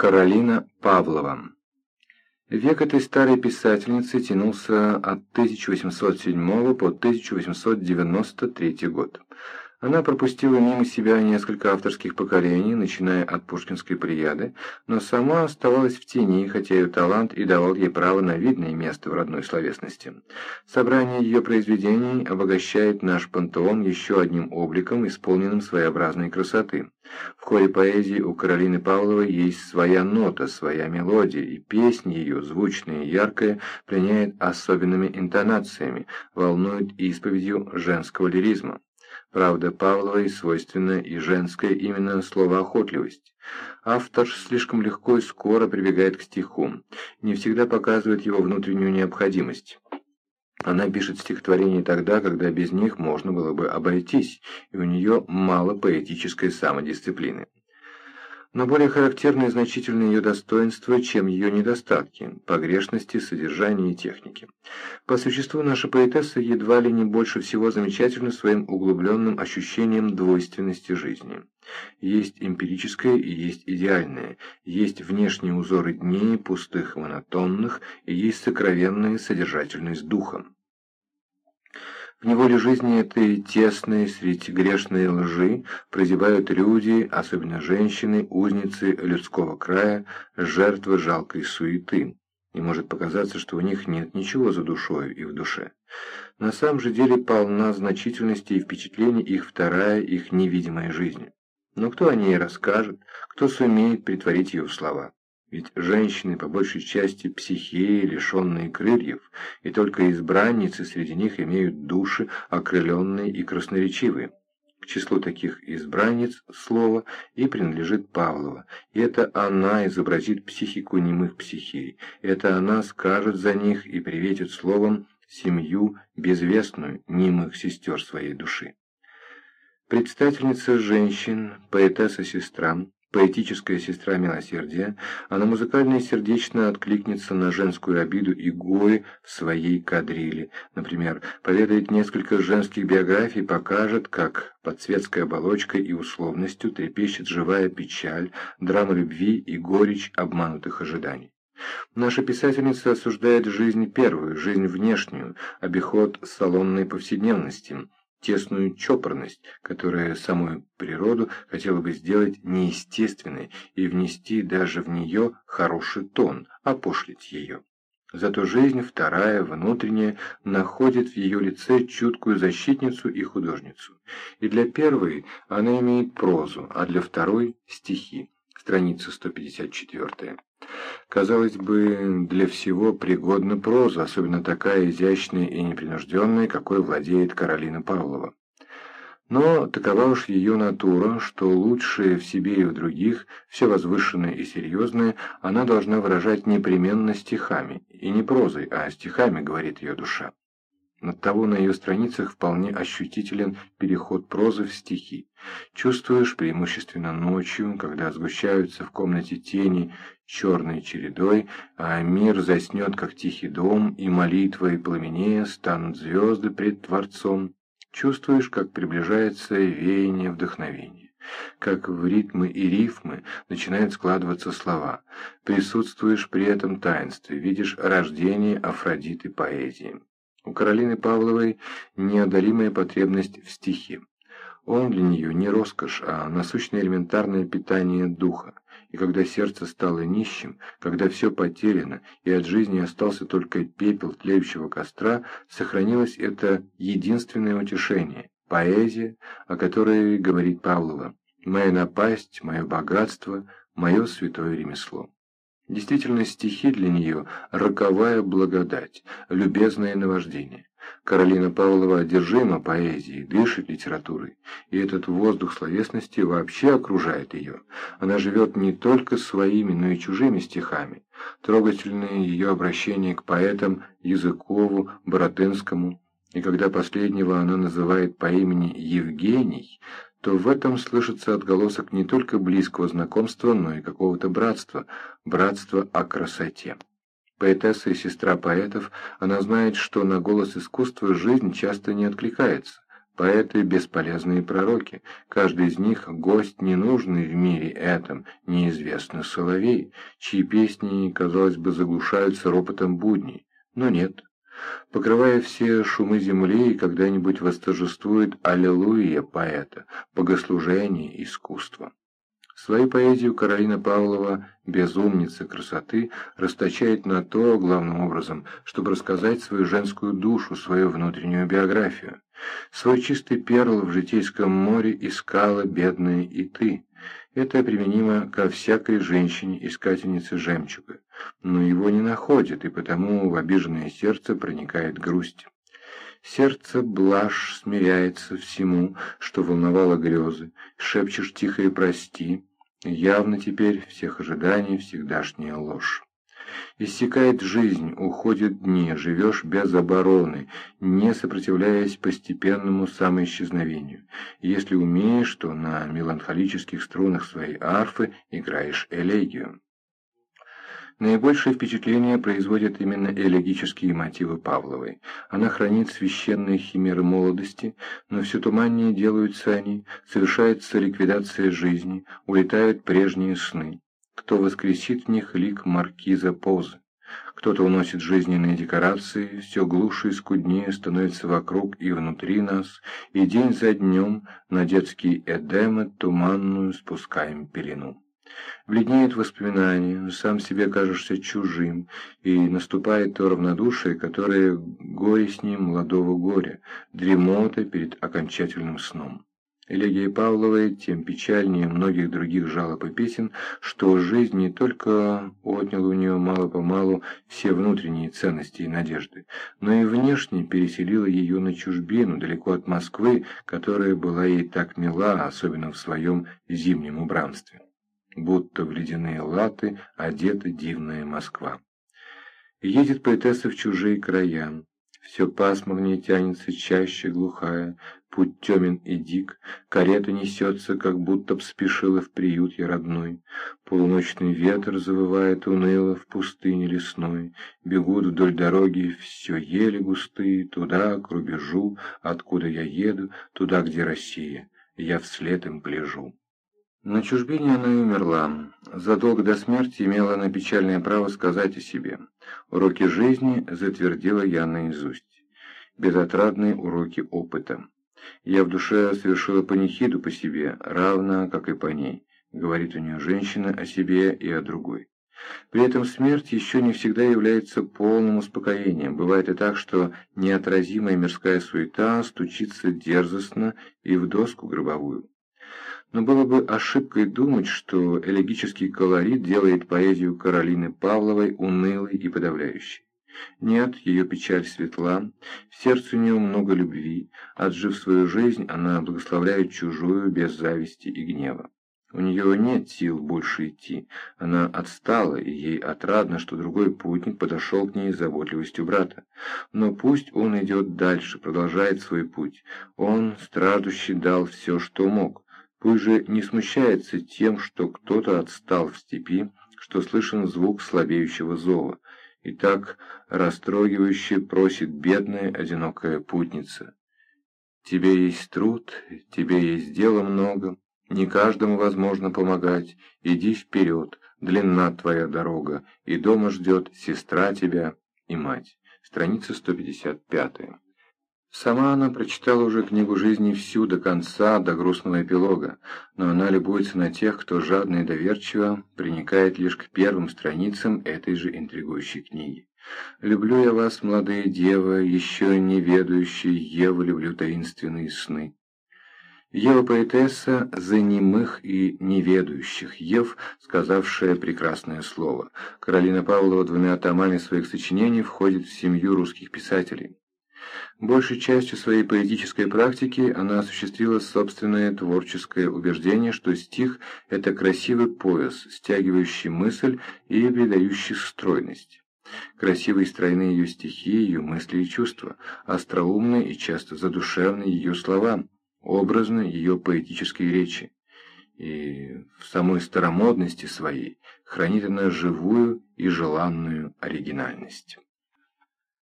Каролина Павлова Век этой старой писательницы тянулся от 1807 по 1893 год. Она пропустила мимо себя несколько авторских поколений, начиная от пушкинской прияды, но сама оставалась в тени, хотя ее талант и давал ей право на видное место в родной словесности. Собрание ее произведений обогащает наш пантеон еще одним обликом, исполненным своеобразной красоты. В хоре поэзии у Каролины Павловой есть своя нота, своя мелодия, и песня ее, звучная и яркая, пленяет особенными интонациями, волнует исповедью женского лиризма. Правда, Павловой свойственна и женская именно словоохотливость. Автор слишком легко и скоро прибегает к стиху, не всегда показывает его внутреннюю необходимость. Она пишет стихотворения тогда, когда без них можно было бы обойтись, и у нее мало поэтической самодисциплины но более характерны и значительны ее достоинства, чем ее недостатки, погрешности, содержания и техники. По существу наша поэтесса едва ли не больше всего замечательна своим углубленным ощущением двойственности жизни. Есть эмпирическое и есть идеальное, есть внешние узоры дней, пустых монотонных, и есть сокровенная содержательность духа. В неволе жизни этой тесной, среди грешной лжи, прозябают люди, особенно женщины, узницы людского края, жертвы жалкой суеты. И может показаться, что у них нет ничего за душою и в душе. На самом же деле полна значительности и впечатлений их вторая, их невидимая жизнь. Но кто о ней расскажет, кто сумеет притворить ее в слова? Ведь женщины по большей части психеи, лишенные крыльев, и только избранницы среди них имеют души, окрыленные и красноречивые. К числу таких избранниц слова и принадлежит Павлова. И это она изобразит психику немых психей. Это она скажет за них и приветит словом семью безвестную немых сестер своей души. Предстательница женщин, поэтесса-сестра, поэтическая сестра милосердия, она музыкально и сердечно откликнется на женскую обиду и горе в своей кадриле. Например, поведает несколько женских биографий, покажет, как под светской оболочкой и условностью трепещет живая печаль, драма любви и горечь обманутых ожиданий. Наша писательница осуждает жизнь первую, жизнь внешнюю, обиход салонной повседневности – тесную чопорность, которая самую природу хотела бы сделать неестественной и внести даже в нее хороший тон, опошлить ее. Зато жизнь вторая, внутренняя, находит в ее лице чуткую защитницу и художницу. И для первой она имеет прозу, а для второй – стихи. Страница 154. Казалось бы, для всего пригодна проза, особенно такая изящная и непринужденная, какой владеет Каролина Павлова. Но такова уж ее натура, что лучшее в себе и в других, все возвышенное и серьезное, она должна выражать непременно стихами, и не прозой, а стихами, говорит ее душа. Оттого на ее страницах вполне ощутителен переход прозы в стихи. Чувствуешь преимущественно ночью, когда сгущаются в комнате тени черной чередой, а мир заснет, как тихий дом, и молитвой пламенея станут звезды пред Творцом. Чувствуешь, как приближается веяние вдохновения, как в ритмы и рифмы начинают складываться слова. Присутствуешь при этом таинстве, видишь рождение Афродиты поэзии. У Каролины Павловой неодолимая потребность в стихе. Он для нее не роскошь, а насущное элементарное питание духа. И когда сердце стало нищим, когда все потеряно, и от жизни остался только пепел тлеющего костра, сохранилось это единственное утешение – поэзия, о которой говорит Павлова «Моя напасть, мое богатство, мое святое ремесло». Действительно, стихи для нее – роковая благодать, любезное наваждение. Каролина Павлова одержима поэзией, дышит литературой, и этот воздух словесности вообще окружает ее. Она живет не только своими, но и чужими стихами. Трогательное ее обращение к поэтам Языкову, Боротынскому, и когда последнего она называет по имени Евгений – то в этом слышится отголосок не только близкого знакомства, но и какого-то братства, братства о красоте. Поэтесса и сестра поэтов, она знает, что на голос искусства жизнь часто не откликается. Поэты – бесполезные пророки, каждый из них – гость ненужный в мире этом, неизвестный соловей, чьи песни, казалось бы, заглушаются ропотом будней. Но нет. Покрывая все шумы земли, когда-нибудь восторжествует аллилуйя поэта, богослужение искусства. Свою поэзию Каролина Павлова, безумница красоты, расточает на то, главным образом, чтобы рассказать свою женскую душу, свою внутреннюю биографию. Свой чистый перл в житейском море искала бедная и ты. Это применимо ко всякой женщине, искательнице жемчуга. Но его не находит, и потому в обиженное сердце проникает грусть. Сердце блажь смиряется всему, что волновало грезы, шепчешь тихо и прости, Явно теперь всех ожиданий всегдашняя ложь. Иссякает жизнь, уходят дни, живешь без обороны, не сопротивляясь постепенному самоисчезновению. Если умеешь, то на меланхолических струнах своей арфы играешь элегию. Наибольшее впечатление производят именно элегические мотивы Павловой. Она хранит священные химеры молодости, но все туманнее делаются они, совершается ликвидация жизни, улетают прежние сны. Кто воскресит в них лик маркиза Позы? Кто-то уносит жизненные декорации, все глуше и скуднее становится вокруг и внутри нас, и день за днем на детские эдемы туманную спускаем пелену. Бледнеют воспоминания, сам себе кажешься чужим, и наступает то равнодушие, которое горе с ним молодого горя, дремота перед окончательным сном. Элегия Павловой тем печальнее многих других жалоб и песен, что жизнь не только отняла у нее мало-помалу все внутренние ценности и надежды, но и внешне переселила ее на чужбину, далеко от Москвы, которая была ей так мила, особенно в своем зимнем убранстве будто в ледяные латы одета дивная Москва. Едет поэтесса в чужие края, все пасмурнее тянется чаще глухая, путь темен и дик, карета несется, как будто б спешила в приют я родной. Полуночный ветер завывает уныло в пустыне лесной, бегут вдоль дороги все ели густые, туда, к рубежу, откуда я еду, туда, где Россия, я вслед им гляжу. На чужбине она и умерла. Задолго до смерти имела она печальное право сказать о себе. Уроки жизни затвердила я наизусть. Безотрадные уроки опыта. Я в душе совершила панихиду по себе, равно как и по ней, говорит у нее женщина о себе и о другой. При этом смерть еще не всегда является полным успокоением. Бывает и так, что неотразимая мирская суета стучится дерзостно и в доску гробовую. Но было бы ошибкой думать, что элегический колорит делает поэзию Каролины Павловой унылой и подавляющей. Нет, ее печаль светла, в сердце у нее много любви, отжив свою жизнь, она благословляет чужую без зависти и гнева. У нее нет сил больше идти, она отстала, и ей отрадно, что другой путник подошел к ней с заботливостью брата. Но пусть он идет дальше, продолжает свой путь. Он, страждущий, дал все, что мог. Пусть же не смущается тем, что кто-то отстал в степи, что слышен звук слабеющего зова, и так растрогивающе просит бедная одинокая путница. «Тебе есть труд, тебе есть дело много, не каждому возможно помогать, иди вперед, длинна твоя дорога, и дома ждет сестра тебя и мать». Страница 155. Сама она прочитала уже книгу жизни всю до конца, до грустного эпилога, но она любуется на тех, кто жадно и доверчиво приникает лишь к первым страницам этой же интригующей книги. «Люблю я вас, молодые девы, еще не ведающие, Ева, люблю таинственные сны». Ева-поэтесса за немых и неведающих Ев, сказавшая прекрасное слово. Каролина Павлова двумя томами своих сочинений входит в семью русских писателей. Большей частью своей поэтической практики она осуществила собственное творческое убеждение, что стих – это красивый пояс, стягивающий мысль и придающий стройность. Красивые стройные ее стихи, ее мысли и чувства, остроумные и часто задушевные ее слова, образны ее поэтические речи. И в самой старомодности своей хранит она живую и желанную оригинальность.